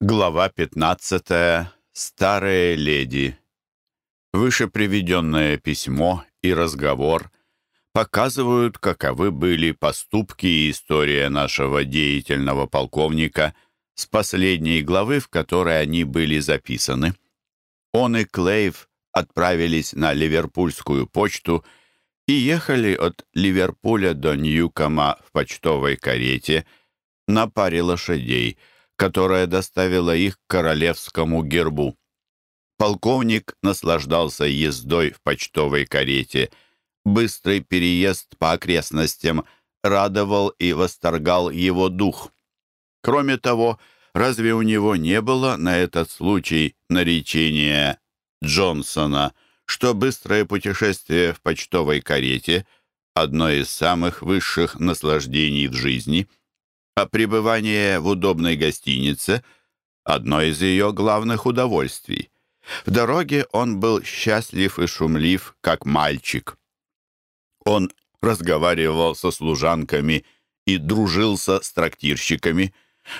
Глава 15. Старые леди. Выше приведенное письмо и разговор показывают, каковы были поступки и история нашего деятельного полковника с последней главы, в которой они были записаны. Он и Клейв отправились на Ливерпульскую почту и ехали от Ливерпуля до Ньюкома в почтовой карете на паре лошадей – которая доставила их к королевскому гербу. Полковник наслаждался ездой в почтовой карете. Быстрый переезд по окрестностям радовал и восторгал его дух. Кроме того, разве у него не было на этот случай наречения Джонсона, что быстрое путешествие в почтовой карете — одно из самых высших наслаждений в жизни — а пребывание в удобной гостинице — одно из ее главных удовольствий. В дороге он был счастлив и шумлив, как мальчик. Он разговаривал со служанками и дружился с трактирщиками,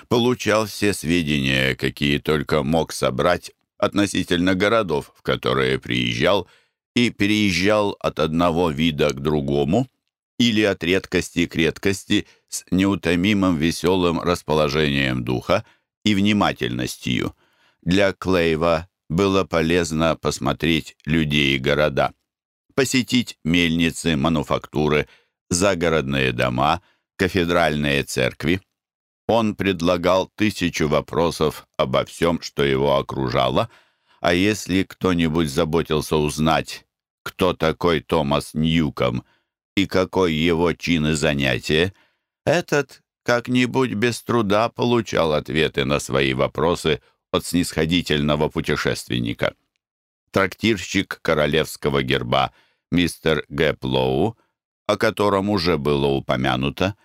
получал все сведения, какие только мог собрать относительно городов, в которые приезжал, и переезжал от одного вида к другому — или от редкости к редкости с неутомимым веселым расположением духа и внимательностью. Для Клейва было полезно посмотреть людей и города, посетить мельницы, мануфактуры, загородные дома, кафедральные церкви. Он предлагал тысячу вопросов обо всем, что его окружало, а если кто-нибудь заботился узнать, кто такой Томас Ньюком – и какой его чин и занятие, этот как-нибудь без труда получал ответы на свои вопросы от снисходительного путешественника. Трактирщик королевского герба мистер Гэплоу, о котором уже было упомянуто,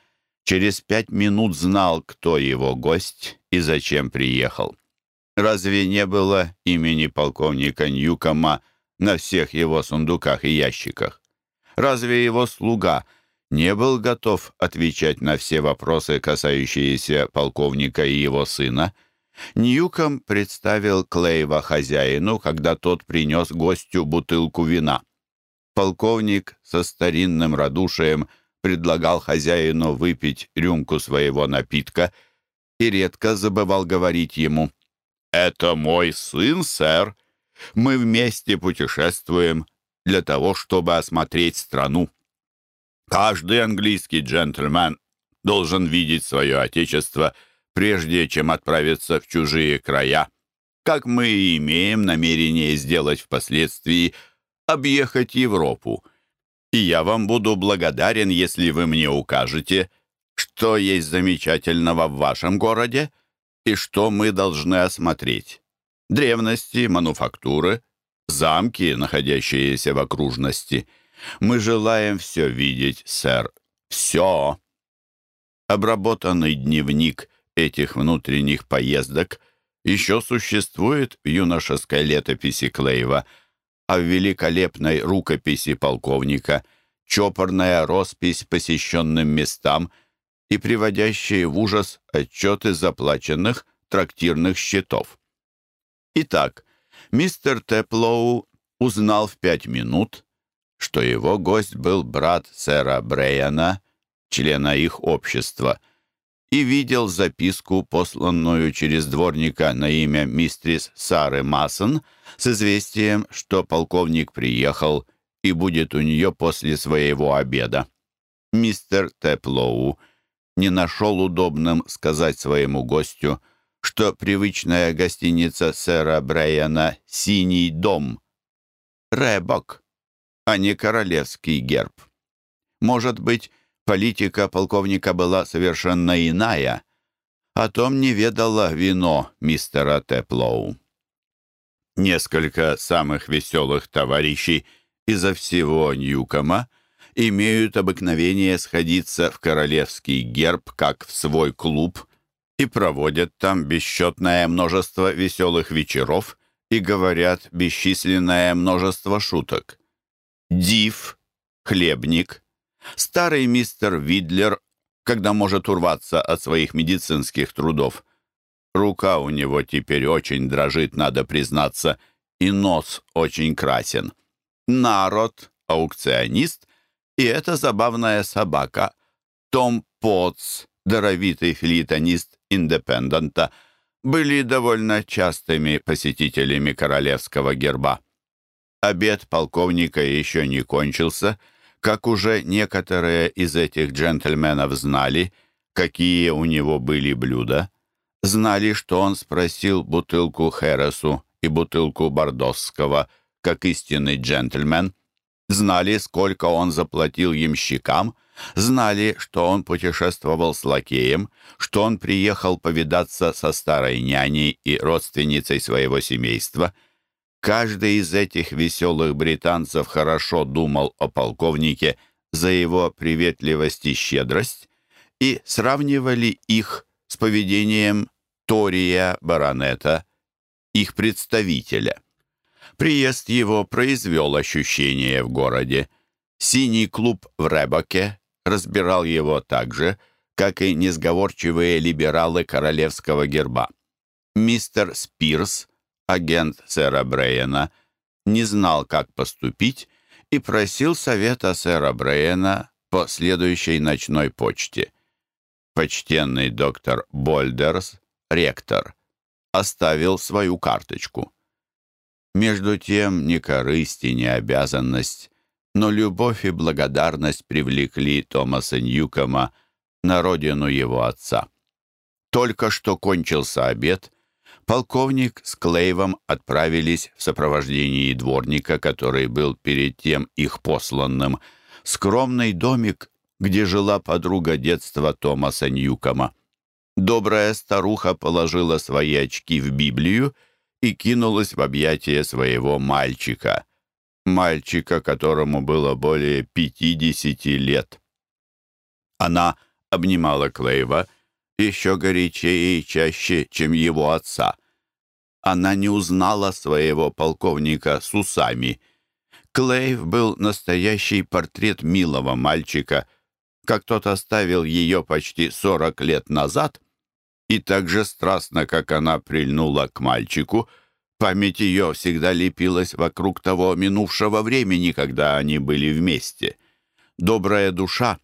через пять минут знал, кто его гость и зачем приехал. Разве не было имени полковника Ньюкома на всех его сундуках и ящиках? Разве его слуга не был готов отвечать на все вопросы, касающиеся полковника и его сына? Ньюком представил Клейва хозяину, когда тот принес гостю бутылку вина. Полковник со старинным радушием предлагал хозяину выпить рюмку своего напитка и редко забывал говорить ему «Это мой сын, сэр. Мы вместе путешествуем для того, чтобы осмотреть страну. Каждый английский джентльмен должен видеть свое отечество, прежде чем отправиться в чужие края, как мы и имеем намерение сделать впоследствии, объехать Европу. И я вам буду благодарен, если вы мне укажете, что есть замечательного в вашем городе и что мы должны осмотреть. Древности, мануфактуры — замки, находящиеся в окружности. Мы желаем все видеть, сэр. Все. Обработанный дневник этих внутренних поездок еще существует в юношеской летописи Клейва, а в великолепной рукописи полковника чопорная роспись посещенным местам и приводящие в ужас отчеты заплаченных трактирных счетов. Итак, мистер Теплоу узнал в пять минут, что его гость был брат сэра Брейана, члена их общества, и видел записку, посланную через дворника на имя мистрис Сары Массон, с известием, что полковник приехал и будет у нее после своего обеда. Мистер Теплоу не нашел удобным сказать своему гостю — что привычная гостиница сэра Брайана «Синий дом» — Рэбок, а не королевский герб. Может быть, политика полковника была совершенно иная, о том не ведало вино мистера Теплоу. Несколько самых веселых товарищей изо всего Ньюкома имеют обыкновение сходиться в королевский герб, как в свой клуб — и проводят там бесчетное множество веселых вечеров и говорят бесчисленное множество шуток. Див, хлебник, старый мистер Видлер, когда может урваться от своих медицинских трудов, Рука у него теперь очень дрожит, надо признаться, и нос очень красен. Народ, аукционист, и эта забавная собака. Том Потс, даровитый филитонист Индепендента, были довольно частыми посетителями королевского герба. Обед полковника еще не кончился, как уже некоторые из этих джентльменов знали, какие у него были блюда, знали, что он спросил бутылку Хересу и бутылку Бордосского, как истинный джентльмен, знали, сколько он заплатил ямщикам, знали, что он путешествовал с лакеем, что он приехал повидаться со старой няней и родственницей своего семейства. Каждый из этих веселых британцев хорошо думал о полковнике за его приветливость и щедрость и сравнивали их с поведением Тория Баронета, их представителя. Приезд его произвел ощущение в городе. Синий клуб в Ребоке разбирал его так же, как и несговорчивые либералы королевского герба. Мистер Спирс, агент сэра Брейена, не знал, как поступить, и просил совета сэра Брейена по следующей ночной почте. Почтенный доктор Больдерс ректор, оставил свою карточку. Между тем ни корысть и ни обязанность, но любовь и благодарность привлекли Томаса Ньюкома на родину его отца. Только что кончился обед, полковник с Клейвом отправились в сопровождении дворника, который был перед тем их посланным, скромный домик, где жила подруга детства Томаса Ньюкома. Добрая старуха положила свои очки в Библию и кинулась в объятия своего мальчика. Мальчика, которому было более пятидесяти лет. Она обнимала Клейва еще горячее и чаще, чем его отца. Она не узнала своего полковника с усами. Клейв был настоящий портрет милого мальчика, как тот оставил ее почти сорок лет назад, и так же страстно, как она прильнула к мальчику, память ее всегда лепилась вокруг того минувшего времени, когда они были вместе. Добрая душа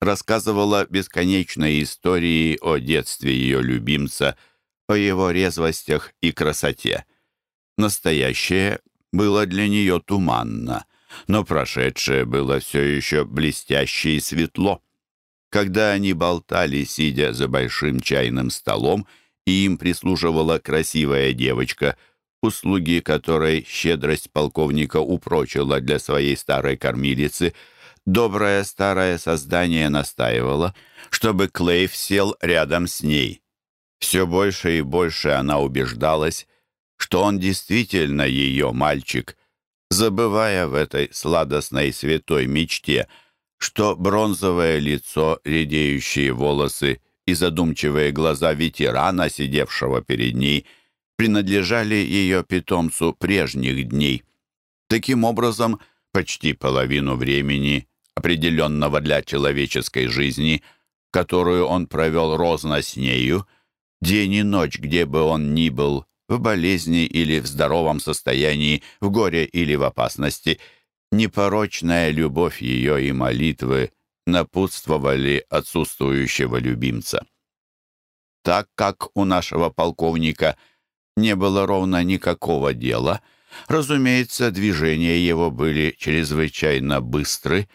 рассказывала бесконечные истории о детстве ее любимца, о его резвостях и красоте. Настоящее было для нее туманно, но прошедшее было все еще блестяще и светло. Когда они болтали, сидя за большим чайным столом, и им прислуживала красивая девочка, услуги которой щедрость полковника упрочила для своей старой кормилицы, доброе старое создание настаивало, чтобы Клейв сел рядом с ней. Все больше и больше она убеждалась, что он действительно ее мальчик, забывая в этой сладостной святой мечте — что бронзовое лицо, редеющие волосы и задумчивые глаза ветерана, сидевшего перед ней, принадлежали ее питомцу прежних дней. Таким образом, почти половину времени, определенного для человеческой жизни, которую он провел розно с нею, день и ночь, где бы он ни был, в болезни или в здоровом состоянии, в горе или в опасности – непорочная любовь ее и молитвы напутствовали отсутствующего любимца. Так как у нашего полковника не было ровно никакого дела, разумеется, движения его были чрезвычайно быстры,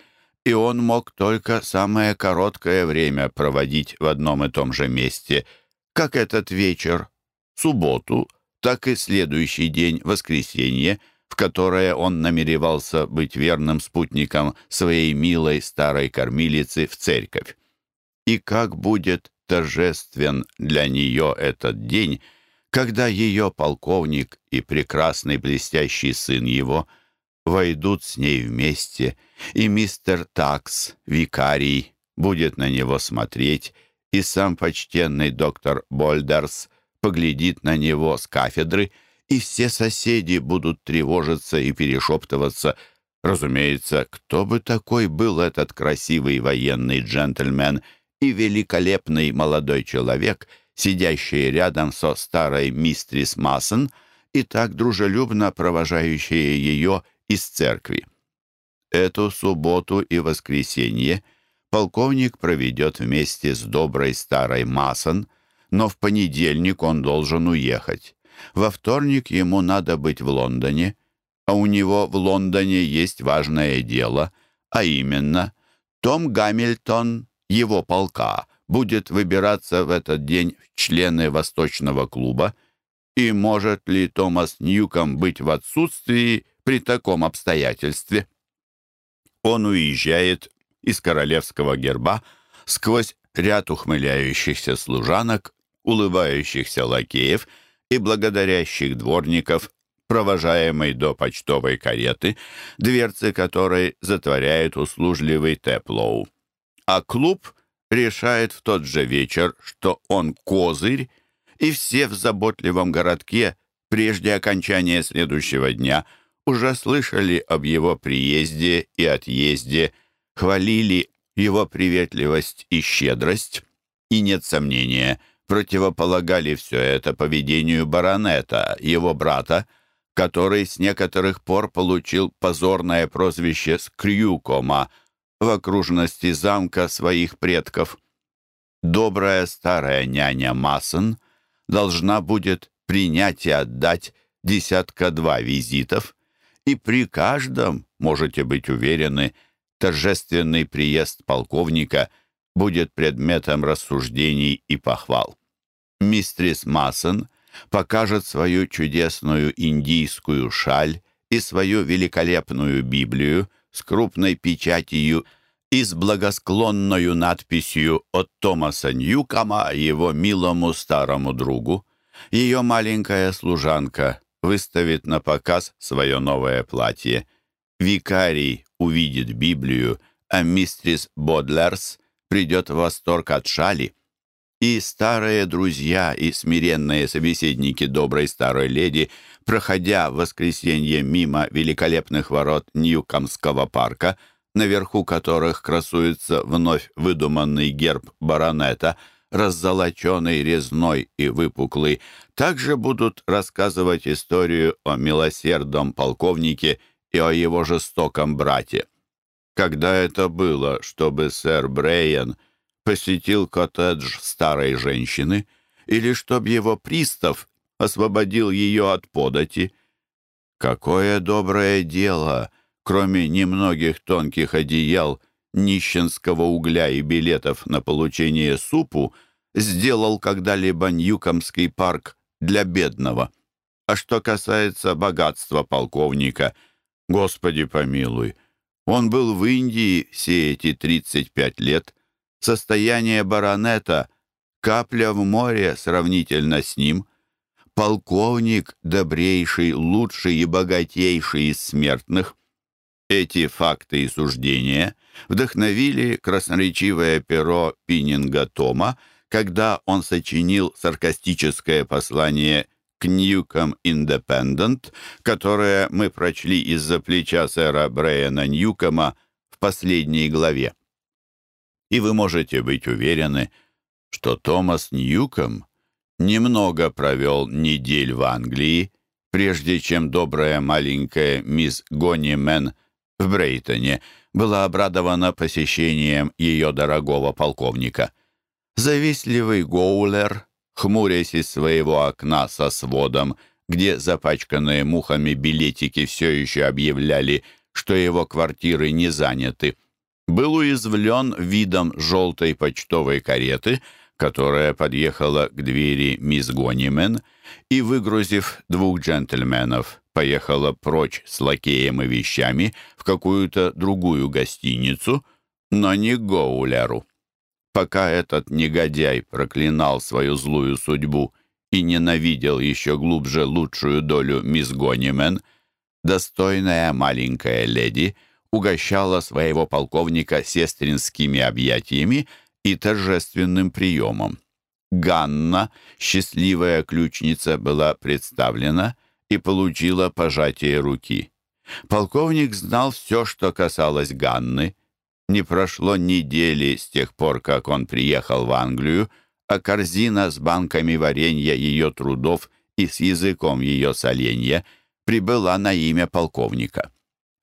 и он мог только самое короткое время проводить в одном и том же месте, как этот вечер, субботу, так и следующий день, воскресенье — в которое он намеревался быть верным спутником своей милой старой кормилицы в церковь. И как будет торжествен для нее этот день, когда ее полковник и прекрасный блестящий сын его войдут с ней вместе, и мистер Такс, викарий, будет на него смотреть, и сам почтенный доктор Больдерс поглядит на него с кафедры — и все соседи будут тревожиться и перешептываться. Разумеется, кто бы такой был этот красивый военный джентльмен и великолепный молодой человек, сидящие рядом со старой мистрис Массон и так дружелюбно провожающие ее из церкви. Эту субботу и воскресенье полковник проведет вместе с доброй старой Массон, но в понедельник он должен уехать. Во вторник ему надо быть в Лондоне, а у него в Лондоне есть важное дело, а именно Том Гамильтон, его полка, будет выбираться в этот день в члены Восточного клуба, и может ли Томас Ньюком быть в отсутствии при таком обстоятельстве? Он уезжает из королевского герба сквозь ряд ухмыляющихся служанок, улыбающихся лакеев и благодарящих дворников, провожаемый до почтовой кареты, дверцы которой затворяет услужливый Теплоу. А клуб решает в тот же вечер, что он козырь, и все в заботливом городке прежде окончания следующего дня уже слышали об его приезде и отъезде, хвалили его приветливость и щедрость, и, нет сомнения, противополагали все это поведению баронета, его брата, который с некоторых пор получил позорное прозвище Скрюкома в окружности замка своих предков. Добрая старая няня Массон должна будет принять и отдать десятка-два визитов, и при каждом, можете быть уверены, торжественный приезд полковника будет предметом рассуждений и похвал. Мистрис Массон покажет свою чудесную индийскую шаль и свою великолепную Библию с крупной печатью и с благосклонною надписью от Томаса Ньюкома его милому старому другу. Ее маленькая служанка выставит на показ свое новое платье. Викарий увидит Библию, а мистрис Бодлерс придет в восторг от шали. И старые друзья и смиренные собеседники доброй старой леди, проходя в воскресенье мимо великолепных ворот Ньюкомского парка, наверху которых красуется вновь выдуманный герб баронета — раззолоченный, резной и выпуклый, также будут рассказывать историю о милосердном полковнике и о его жестоком брате. Когда это было, чтобы сэр Брейен посетил коттедж старой женщины, или чтобы его пристав освободил ее от подати? Какое доброе дело, кроме немногих тонких одеял, нищенского угля и билетов на получение супу, сделал когда-либо Ньюкомский парк для бедного. А что касается богатства полковника, Господи помилуй, он был в Индии все эти 35 лет. Состояние баронета — капля в море сравнительно с ним. Полковник — добрейший, лучший и богатейший из смертных. Эти факты и суждения вдохновили красноречивое перо Пиннинга Тома, когда он сочинил саркастическое послание к Ньюком Индепендент, которое мы прочли из-за плеча сэра Брайана Ньюкома в последней главе. И вы можете быть уверены, что Томас Ньюком немного провел недель в Англии, прежде чем добрая маленькая мисс Гонимен в Брейтоне была обрадована посещением ее дорогого полковника — Завистливый Гоулер, хмурясь из своего окна со сводом, где запачканные мухами билетики все еще объявляли, что его квартиры не заняты, был уязвлен видом желтой почтовой кареты, которая подъехала к двери мисс Гонимен и, выгрузив двух джентльменов, поехала прочь с лакеем и вещами в какую-то другую гостиницу, но не к Гоулеру. Пока этот негодяй проклинал свою злую судьбу и ненавидел еще глубже лучшую долю мисс Гонимен, достойная маленькая леди угощала своего полковника сестринскими объятиями и торжественным приемом. Ганна, счастливая ключница, была представлена и получила пожатие руки. Полковник знал все, что касалось Ганны — не прошло недели с тех пор, как он приехал в Англию, а корзина с банками варенья ее трудов и с языком ее соленья прибыла на имя полковника.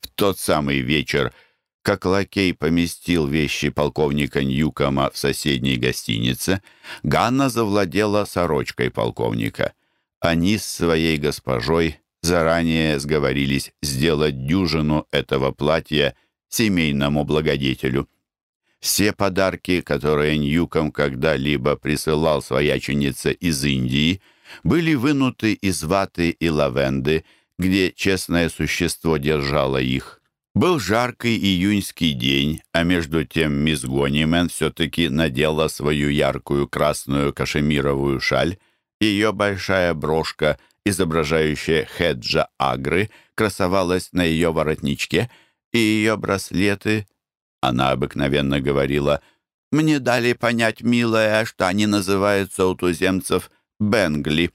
В тот самый вечер, как лакей поместил вещи полковника Ньюкома в соседней гостинице, Ганна завладела сорочкой полковника. Они с своей госпожой заранее сговорились сделать дюжину этого платья семейному благодетелю. Все подарки, которые Ньюком когда-либо присылал свояченице из Индии, были вынуты из ваты и лавенды, где честное существо держало их. Был жаркий июньский день, а между тем мисс Гонимен все-таки надела свою яркую красную кашемировую шаль. Ее большая брошка, изображающая хеджа агры, красовалась на ее воротничке, и ее браслеты, она обыкновенно говорила, «Мне дали понять, милая, что они называются у туземцев «бенгли»,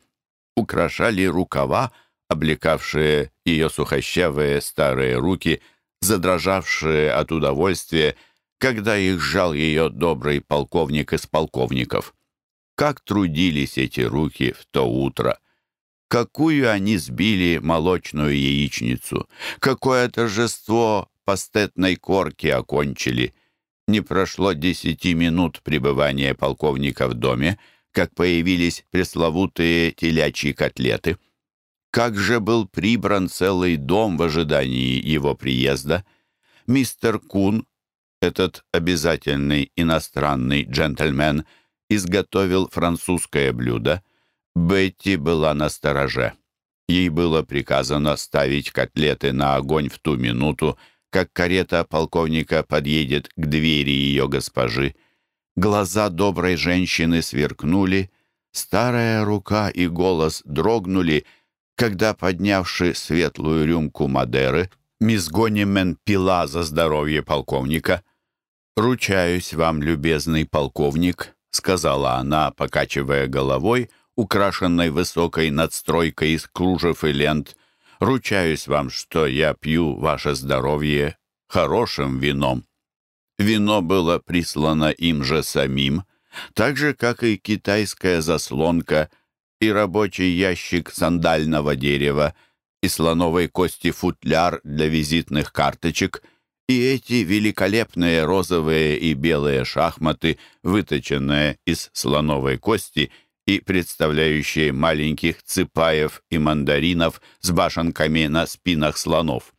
украшали рукава, облекавшие ее сухощавые старые руки, задрожавшие от удовольствия, когда их сжал ее добрый полковник из полковников. Как трудились эти руки в то утро! Какую они сбили молочную яичницу! Какое торжество пастетной корки окончили! Не прошло десяти минут пребывания полковника в доме, как появились пресловутые телячьи котлеты — как же был прибран целый дом в ожидании его приезда. Мистер Кун, этот обязательный иностранный джентльмен, изготовил французское блюдо. Бетти была на стороже. Ей было приказано ставить котлеты на огонь в ту минуту, как карета полковника подъедет к двери ее госпожи. Глаза доброй женщины сверкнули, старая рука и голос дрогнули — когда, поднявши светлую рюмку Мадеры, мисс Гонимен пила за здоровье полковника. «Ручаюсь вам, любезный полковник», — сказала она, покачивая головой, украшенной высокой надстройкой из кружев и лент. «Ручаюсь вам, что я пью ваше здоровье хорошим вином». Вино было прислано им же самим, так же, как и китайская заслонка — и рабочий ящик сандального дерева, и слоновой кости футляр для визитных карточек, и эти великолепные розовые и белые шахматы, выточенные из слоновой кости и представляющие маленьких цыпаев и мандаринов с башенками на спинах слонов.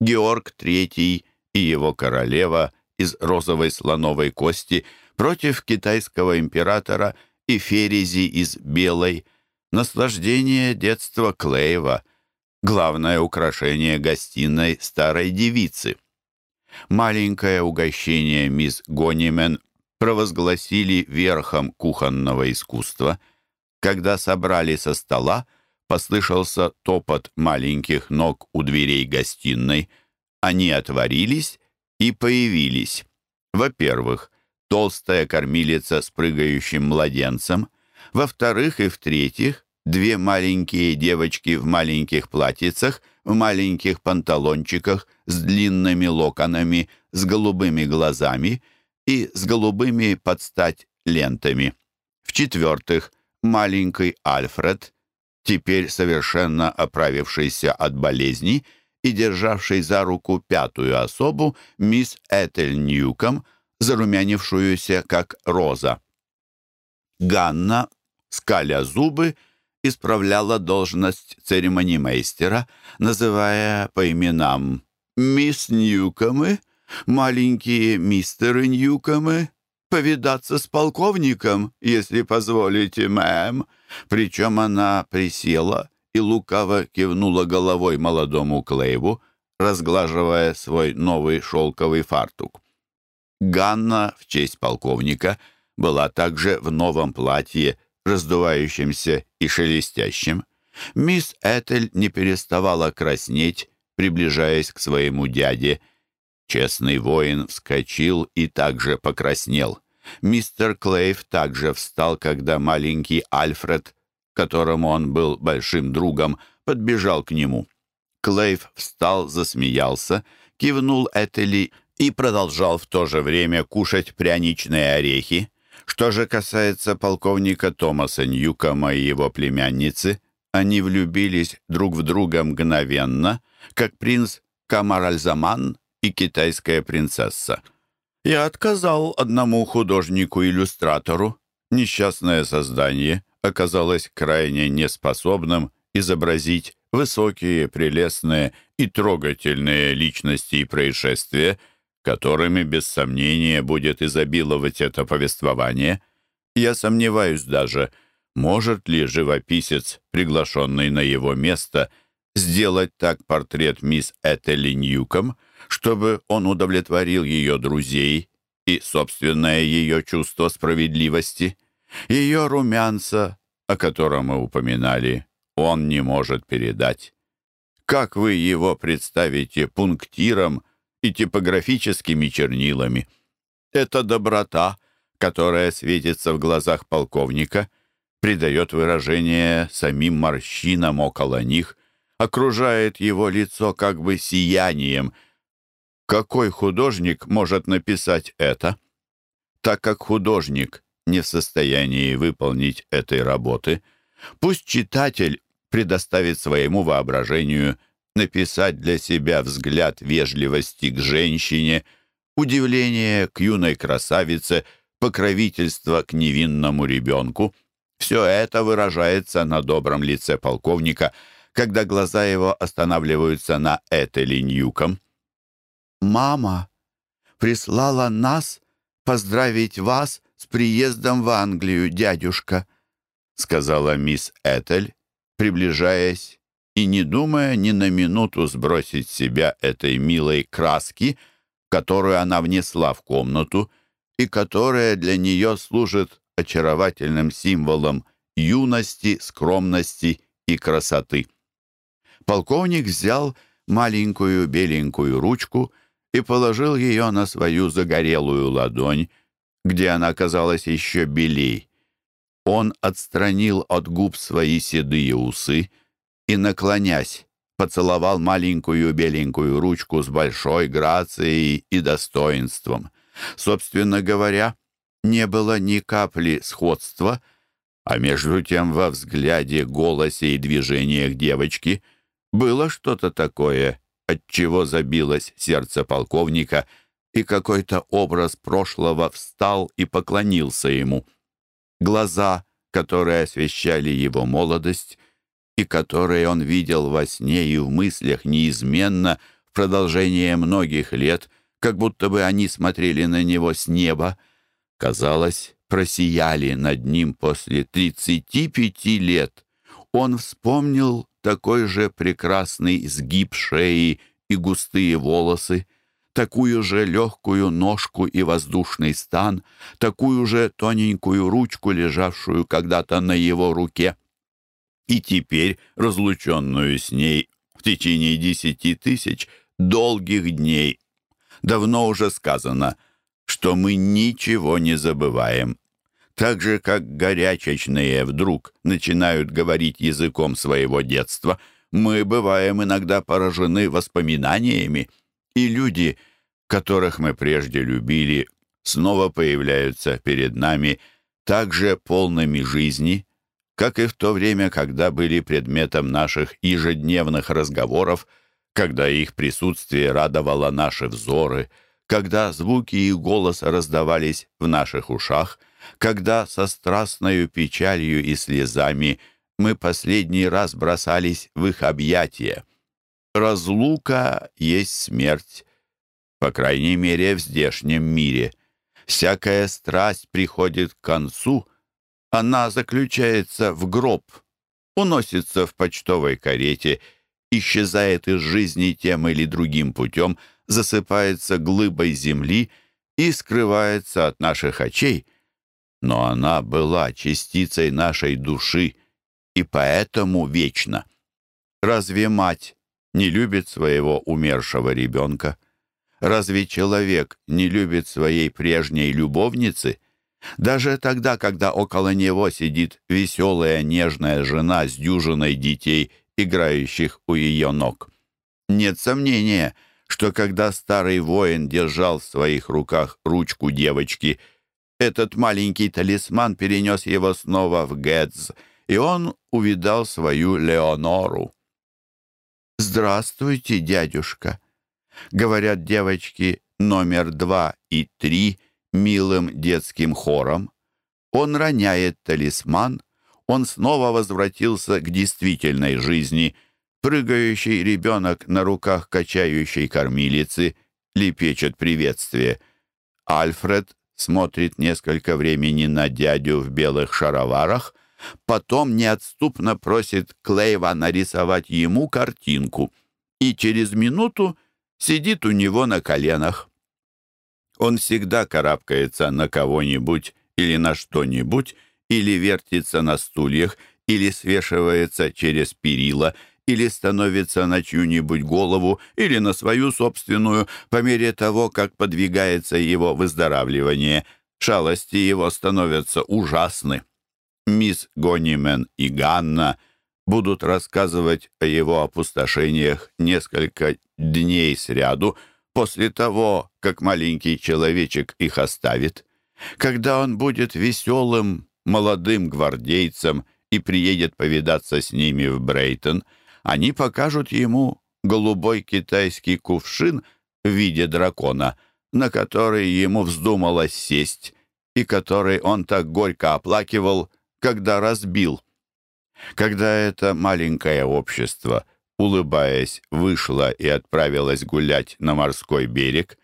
Георг III и его королева из розовой слоновой кости против китайского императора и ферези из белой – Наслаждение детства Клеева — главное украшение гостиной старой девицы. Маленькое угощение мисс Гонимен провозгласили верхом кухонного искусства. Когда собрали со стола, послышался топот маленьких ног у дверей гостиной. Они отворились и появились. Во-первых, толстая кормилица с прыгающим младенцем. Во-вторых и в-третьих, Две маленькие девочки в маленьких платьицах, в маленьких панталончиках, с длинными локонами, с голубыми глазами и с голубыми подстать лентами. В-четвертых, маленький Альфред, теперь совершенно оправившийся от болезни и державший за руку пятую особу, мисс Этель Ньюком, зарумянившуюся как роза. Ганна, скаля зубы, исправляла должность церемонимейстера, называя по именам «Мисс Ньюкомы», «Маленькие мистеры Ньюкомы», «Повидаться с полковником, если позволите, мэм». Причем она присела и лукаво кивнула головой молодому Клейву, разглаживая свой новый шелковый фартук. Ганна в честь полковника была также в новом платье раздувающимся и шелестящим. Мисс Этель не переставала краснеть, приближаясь к своему дяде. Честный воин вскочил и также покраснел. Мистер Клейв также встал, когда маленький Альфред, которому он был большим другом, подбежал к нему. Клейв встал, засмеялся, кивнул Этели и продолжал в то же время кушать пряничные орехи. Что же касается полковника Томаса Ньюкома и его племянницы, они влюбились друг в друга мгновенно, как принц Камаральзаман и китайская принцесса. Я отказал одному художнику-иллюстратору. Несчастное создание оказалось крайне неспособным изобразить высокие, прелестные и трогательные личности и происшествия, которыми, без сомнения, будет изобиловать это повествование. Я сомневаюсь даже, может ли живописец, приглашенный на его место, сделать так портрет мисс Этели Ньюком, чтобы он удовлетворил ее друзей и собственное ее чувство справедливости. Ее румянца, о котором мы упоминали, он не может передать. Как вы его представите пунктиром и типографическими чернилами? Эта доброта, которая светится в глазах полковника, придает выражение самим морщинам около них, окружает его лицо как бы сиянием. Какой художник может написать это? Так как художник не в состоянии выполнить этой работы, пусть читатель предоставит своему воображению написать для себя взгляд вежливости к женщине, удивление к юной красавице, покровительство к невинному ребенку. Все это выражается на добром лице полковника, когда глаза его останавливаются на Этели Ньюком. «Мама прислала нас поздравить вас с приездом в Англию, дядюшка», сказала мисс Этель, приближаясь и не думая ни на минуту сбросить себя этой милой краски, которую она внесла в комнату и которая для нее служит очаровательным символом юности, скромности и красоты. Полковник взял маленькую беленькую ручку и положил ее на свою загорелую ладонь, где она казалась еще белей. Он отстранил от губ свои седые усы и, наклонясь, поцеловал маленькую беленькую ручку с большой грацией и достоинством. Собственно говоря, не было ни капли сходства, а между тем во взгляде, голосе и движениях девочки было что-то такое, от чего забилось сердце полковника, и какой-то образ прошлого встал и поклонился ему глаза, которые освещали его молодость и которые он видел во сне и в мыслях неизменно в продолжение многих лет, как будто бы они смотрели на него с неба, казалось, просияли над ним после 35 лет. Он вспомнил такой же прекрасный сгиб шеи и густые волосы, такую же легкую ножку и воздушный стан, такую же тоненькую ручку, лежавшую когда-то на его руке. И теперь, разлученную с ней в течение десяти тысяч долгих дней, давно уже сказано, что мы ничего не забываем. Так же, как горячечные вдруг начинают говорить языком своего детства, мы бываем иногда поражены воспоминаниями, и люди, которых мы прежде любили, снова появляются перед нами так же полными жизни, как и в то время, когда были предметом наших ежедневных разговоров, когда их присутствие радовало наши взоры, когда звуки их голоса раздавались в наших ушах, когда со страстной печалью и слезами мы последний раз бросались в их объятия. Разлука есть смерть, по крайней мере, в здешнем мире. Всякая страсть приходит к концу, она заключается в гроб, уносится в почтовой карете, исчезает из жизни тем или другим путем, засыпается глыбой земли и скрывается от наших очей. Но она была частицей нашей души и поэтому вечна. Разве мать не любит своего умершего ребенка? Разве человек не любит своей прежней любовницы? Даже тогда, когда около него сидит веселая нежная жена с дюжиной детей, играющих у ее ног. Нет сомнения, что когда старый воин держал в своих руках ручку девочки, Этот маленький талисман перенес его снова в Гэдз, и он увидал свою Леонору. «Здравствуйте, дядюшка!» — говорят девочки номер два и три милым детским хором. Он роняет талисман, он снова возвратился к действительной жизни. Прыгающий ребенок на руках качающей кормилицы лепечет приветствие. Альфред смотрит несколько времени на дядю в белых шароварах, потом неотступно просит Клейва нарисовать ему картинку и через минуту сидит у него на коленах. Он всегда карабкается на кого-нибудь или на что-нибудь, или вертится на стульях, или свешивается через перила, или становится на чью-нибудь голову, или на свою собственную, по мере того, как подвигается его выздоравливание. Шалости его становятся ужасны. Мисс Гонимен и Ганна будут рассказывать о его опустошениях несколько дней сряду после того, как маленький человечек их оставит. Когда он будет веселым, молодым гвардейцем и приедет повидаться с ними в Брейтон, они покажут ему голубой китайский кувшин в виде дракона, на который ему вздумалось сесть и который он так горько оплакивал, когда разбил. Когда это маленькое общество, улыбаясь, вышло и отправилось гулять на морской берег,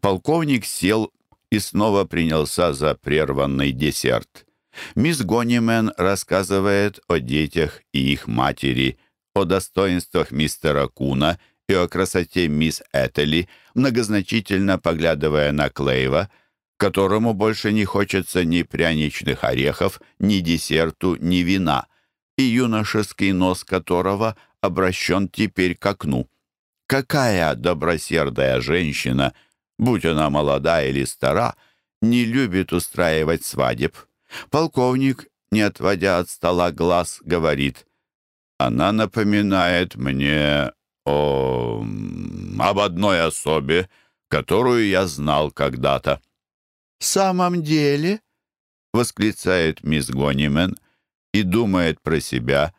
полковник сел и снова принялся за прерванный десерт. Мисс Гонимен рассказывает о детях и их матери, о достоинствах мистера Куна и о красоте мисс Этели, многозначительно поглядывая на Клейва, которому больше не хочется ни пряничных орехов, ни десерту, ни вина, и юношеский нос которого обращен теперь к окну. Какая добросердая женщина, будь она молода или стара, не любит устраивать свадеб? Полковник, не отводя от стола глаз, говорит, «Она напоминает мне о... об одной особе, которую я знал когда-то». «В самом деле?» — восклицает мисс Гонимен и думает про себя,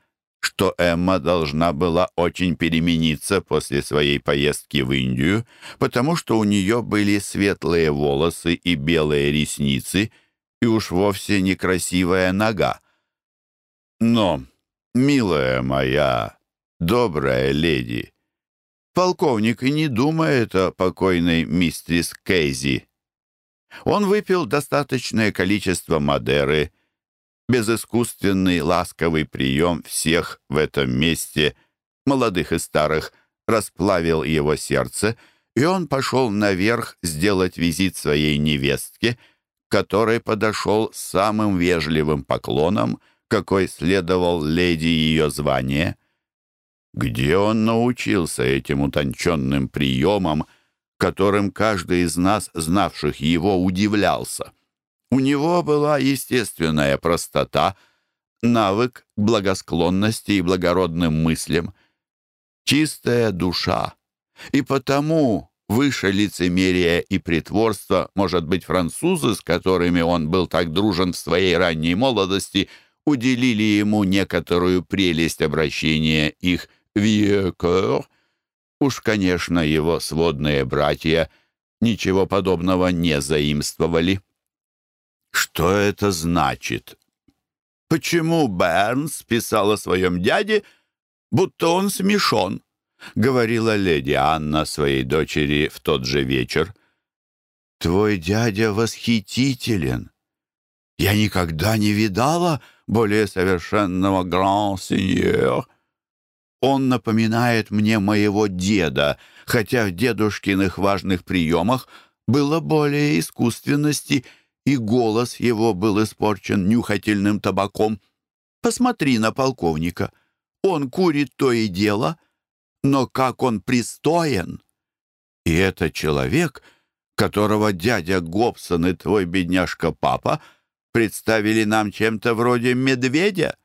что Эмма должна была очень перемениться после своей поездки в Индию, потому что у нее были светлые волосы и белые ресницы — и уж вовсе некрасивая нога. Но, милая моя, добрая леди, полковник и не думает о покойной мистерис Кейзи. Он выпил достаточное количество Мадеры, безыскусственный ласковый прием всех в этом месте, молодых и старых, расплавил его сердце, и он пошел наверх сделать визит своей невестке — который подошел с самым вежливым поклоном, какой следовал леди ее звания. Где он научился этим утонченным приемам, которым каждый из нас, знавших его, удивлялся? У него была естественная простота, навык благосклонности и благородным мыслям, чистая душа. И потому Выше лицемерия и притворства, может быть, французы, с которыми он был так дружен в своей ранней молодости, уделили ему некоторую прелесть обращения их «vieux Уж, конечно, его сводные братья ничего подобного не заимствовали. Что это значит? Почему Бернс писал о своем дяде, будто он смешон? — говорила леди Анна своей дочери в тот же вечер. «Твой дядя восхитителен. Я никогда не видала более совершенного гран-сеньор. Он напоминает мне моего деда, хотя в дедушкиных важных приемах было более искусственности, и голос его был испорчен нюхательным табаком. Посмотри на полковника. Он курит то и дело, но как он пристоен! И это человек, которого дядя Гобсон и твой бедняжка-папа представили нам чем-то вроде медведя.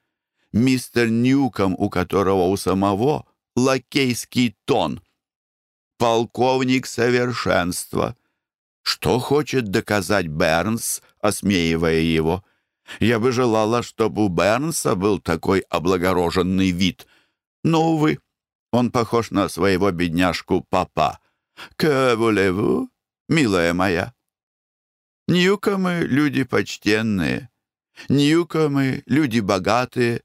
Мистер Ньюком, у которого у самого лакейский тон. Полковник совершенства. Что хочет доказать Бернс, осмеивая его? Я бы желала, чтобы у Бернса был такой облагороженный вид. Но, увы, он похож на своего бедняжку папа. «Que voulez-vous, милая моя?» Ньюкомы — люди почтенные, Ньюкомы — люди богатые,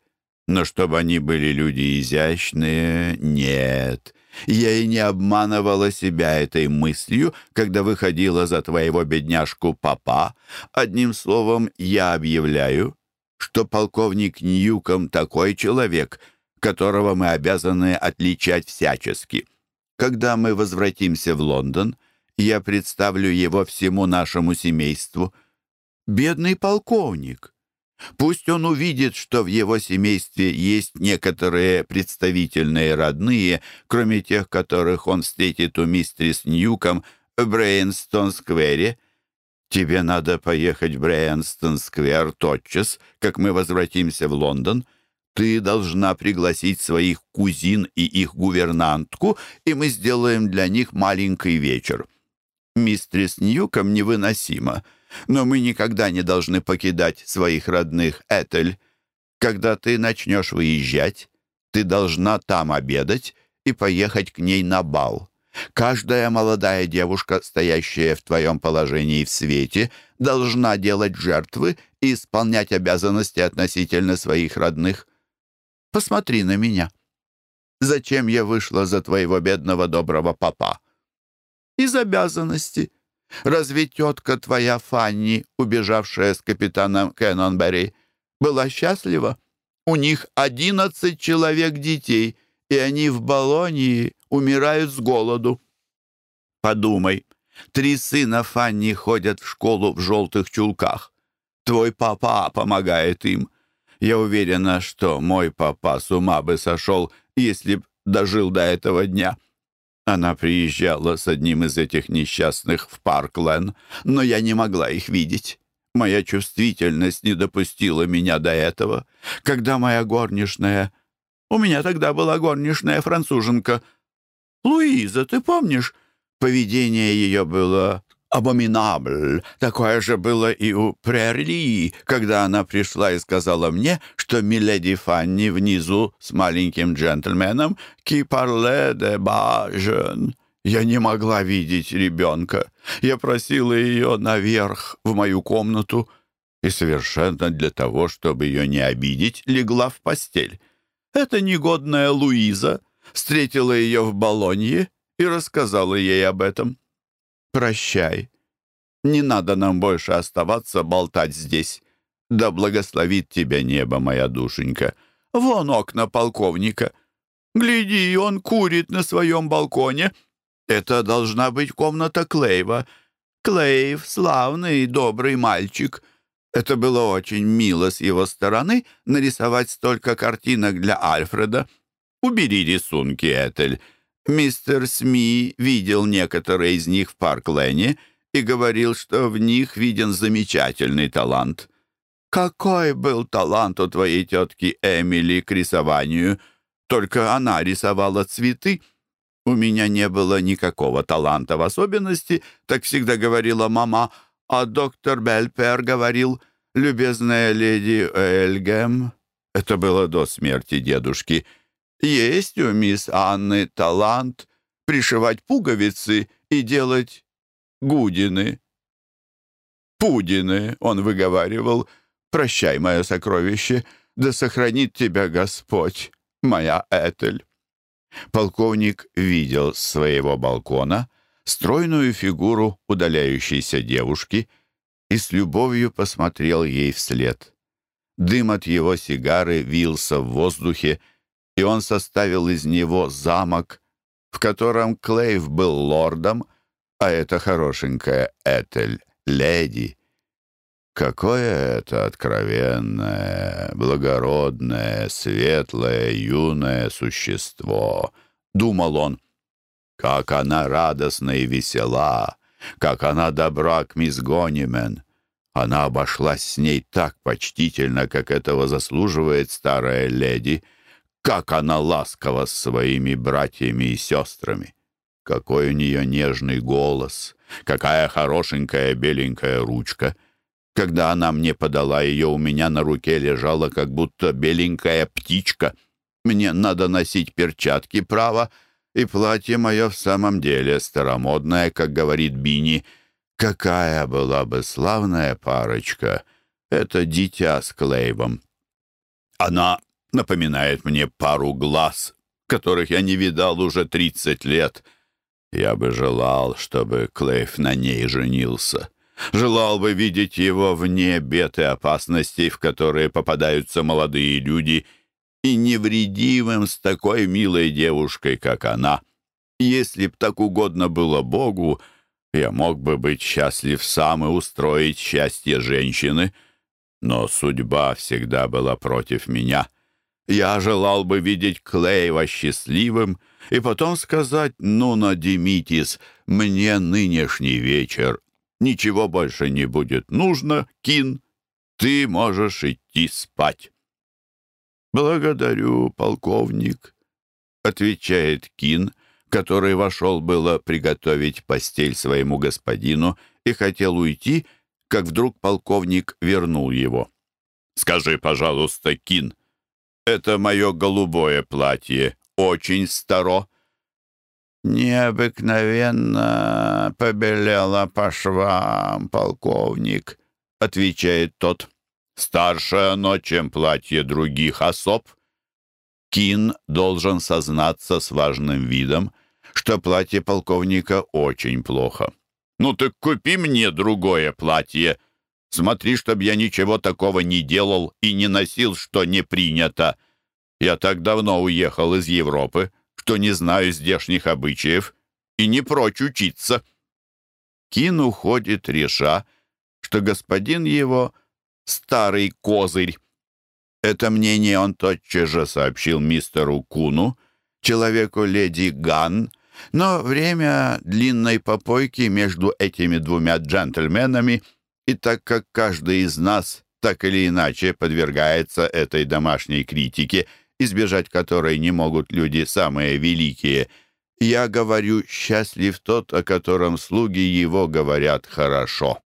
но чтобы они были люди изящные — нет. Я и не обманывала себя этой мыслью, когда выходила за твоего бедняжку папа. Одним словом, я объявляю, что полковник Ньюком такой человек, которого мы обязаны отличать всячески. Когда мы возвратимся в Лондон, я представлю его всему нашему семейству. Бедный полковник. Пусть он увидит, что в его семействе есть некоторые представительные родные, кроме тех, которых он встретит у мистерис Ньюком в Брейнстон-сквере. Тебе надо поехать в Брейнстон-сквер тотчас, как мы возвратимся в Лондон. Ты должна пригласить своих кузин и их гувернантку, и мы сделаем для них маленький вечер. Мистерис Ньюком невыносимо — но мы никогда не должны покидать своих родных, Этель. Когда ты начнешь выезжать, ты должна там обедать и поехать к ней на бал. Каждая молодая девушка, стоящая в твоем положении в свете, должна делать жертвы и исполнять обязанности относительно своих родных. Посмотри на меня. Зачем я вышла за твоего бедного доброго папа? Из обязанности. Разве тетка твоя Фанни, убежавшая с капитаном Кеннонберри, была счастлива? У них одиннадцать человек детей, и они в Болонии умирают с голоду. Подумай, три сына Фанни ходят в школу в желтых чулках. Твой папа помогает им. Я уверена, что мой папа с ума бы сошел, если б дожил до этого дня. Она приезжала с одним из этих несчастных в Парклен, но я не могла их видеть. Моя чувствительность не допустила меня до этого. Когда моя горничная... У меня тогда была горничная француженка. Луиза, ты помнишь? Поведение ее было «Абоминабль». Такое же было и у Прерли, когда она пришла и сказала мне, что миледи Фанни внизу с маленьким джентльменом «Ки парле де бажен». Я не могла видеть ребенка. Я просила ее наверх, в мою комнату, и совершенно для того, чтобы ее не обидеть, легла в постель. Эта негодная Луиза встретила ее в Болонье и рассказала ей об этом прощай. Не надо нам больше оставаться болтать здесь. Да благословит тебя небо, моя душенька. Вон окна полковника. Гляди, он курит на своем балконе. Это должна быть комната Клейва. Клейв — славный и добрый мальчик. Это было очень мило с его стороны нарисовать столько картинок для Альфреда. Убери рисунки, Этель. Мистер СМИ видел некоторые из них в Парк-Лене и говорил, что в них виден замечательный талант. Какой был талант у твоей тетки Эмили к рисованию? Только она рисовала цветы. У меня не было никакого таланта в особенности, так всегда говорила мама, а доктор Бельпер говорил, любезная леди Эльгем, это было до смерти дедушки, — есть у мисс Анны талант пришивать пуговицы и делать гудины. «Пудины», — он выговаривал, — «прощай, мое сокровище, да сохранит тебя Господь, моя Этель». Полковник видел с своего балкона стройную фигуру удаляющейся девушки и с любовью посмотрел ей вслед. Дым от его сигары вился в воздухе, и он составил из него замок, в котором Клейв был лордом, а эта хорошенькая Этель — леди. Какое это откровенное, благородное, светлое, юное существо! Думал он. Как она радостна и весела! Как она добра к мисс Гонимен! Она обошлась с ней так почтительно, как этого заслуживает старая леди — как она ласкова с своими братьями и сестрами. какой у нее нежный голос! Какая хорошенькая беленькая ручка! Когда она мне подала ее, у меня на руке лежала как будто беленькая птичка. Мне надо носить перчатки, право, и платье мое в самом деле старомодное, как говорит Бини. Какая была бы славная парочка! Это дитя с Клейвом. Она напоминает мне пару глаз, которых я не видал уже тридцать лет. Я бы желал, чтобы Клейв на ней женился. Желал бы видеть его вне бед и опасностей, в которые попадаются молодые люди, и невредимым с такой милой девушкой, как она. Если б так угодно было Богу, я мог бы быть счастлив сам и устроить счастье женщины. Но судьба всегда была против меня. Я желал бы видеть Клейва счастливым и потом сказать «Нуна Демитис, мне нынешний вечер Ничего больше не будет нужно, Кин. Ты можешь идти спать. «Благодарю, полковник», — отвечает Кин, который вошел было приготовить постель своему господину и хотел уйти, как вдруг полковник вернул его. «Скажи, пожалуйста, Кин, это мое голубое платье очень старо?» «Необыкновенно побелела по швам, полковник», — отвечает тот. «Старше оно, чем платье других особ». Кин должен сознаться с важным видом, что платье полковника очень плохо. «Ну так купи мне другое платье. Смотри, чтоб я ничего такого не делал и не носил, что не принято. Я так давно уехал из Европы, что не знаю здешних обычаев и не прочь учиться». Кин уходит, реша, что господин его — старый козырь. Это мнение он тотчас же сообщил мистеру Куну, человеку леди Ган, но время длинной попойки между этими двумя джентльменами, и так как каждый из нас так или иначе подвергается этой домашней критике — избежать которой не могут люди самые великие. Я говорю, счастлив тот, о котором слуги его говорят хорошо».